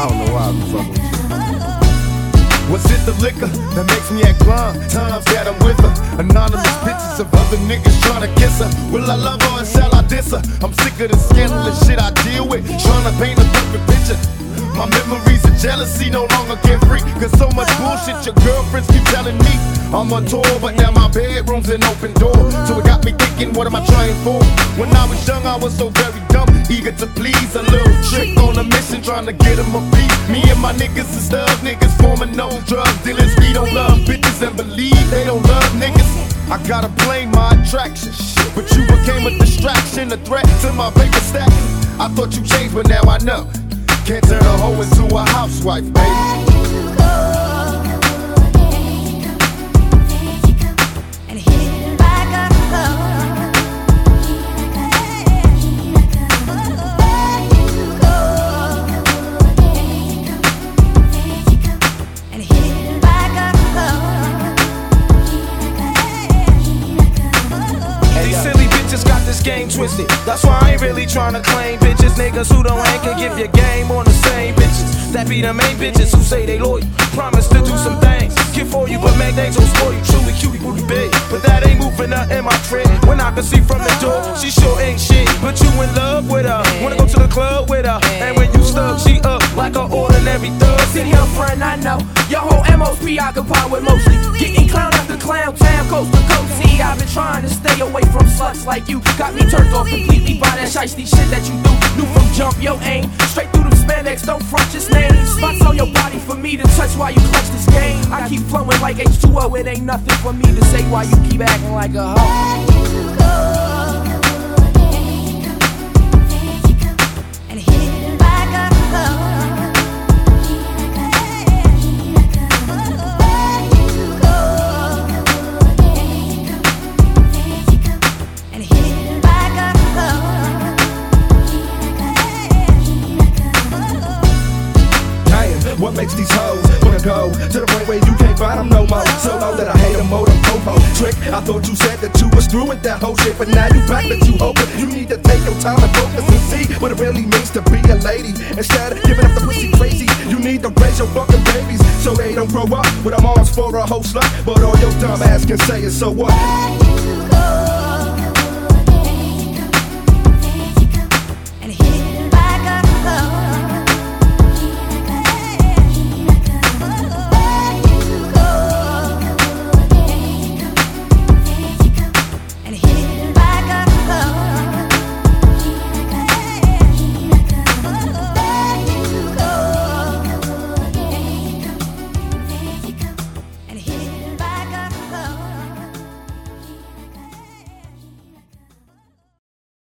What's don't know why I'm fucking. Was it the liquor that makes me act blind? Times that I'm with her. Anonymous pictures of other niggas trying to kiss her. Will I love her or shall I diss her? I'm sick of the scandalous shit I deal with. Trying to paint a perfect picture. My memories of jealousy no longer get free. Cause so much bullshit your girlfriends keep telling me. I'm on tour, but now my bedroom's an open door. So it got me thinking, what am I trying for? When I was young, I was so very dumb, eager to please. A little trick on a mission, trying to get him a beat. Me and my niggas is thug niggas, forming no drug dealers. We don't love bitches and believe they don't love niggas. I gotta blame my attraction, but you became a distraction, a threat to my paper stack. I thought you changed, but now I know. Can't turn a hoe into a housewife, baby. Game twisted. That's why I ain't really trying to claim bitches. Niggas who don't hang can give your game on the same bitches. That be the main bitches who say they loyal. Promise to do some things. Get for you, but make things don't spoil you. Truly cutie booty big. But that ain't moving up in my trip. When I can see from the door, she sure ain't shit. But you in love with her. Wanna go to the club with an ordinary thug. City up front, I know. Your whole MO's preoccupied with mostly getting clown after clown, town, coast to coast. See, I've been trying to stay away from sluts like you. Got me turned off completely by that shiesty shit that you do. Knew from jump, yo aim. Straight through them spandex, don't front just name. Spots on your body for me to touch while you clutch this game. I keep flowing like H2O, it ain't nothing for me to say why you keep acting like a hoe. What makes these hoes wanna go to the point where you can't find them no more? So low that I hate them more than popo trick. I thought you said that you was through with that whole shit, but now you back that you hoping you need to take your time and focus and see what it really means to be a lady. Instead of giving up the pussy crazy, you need to raise your fucking babies so they don't grow up with arms for a whole slut. But all your dumb ass can say is so what?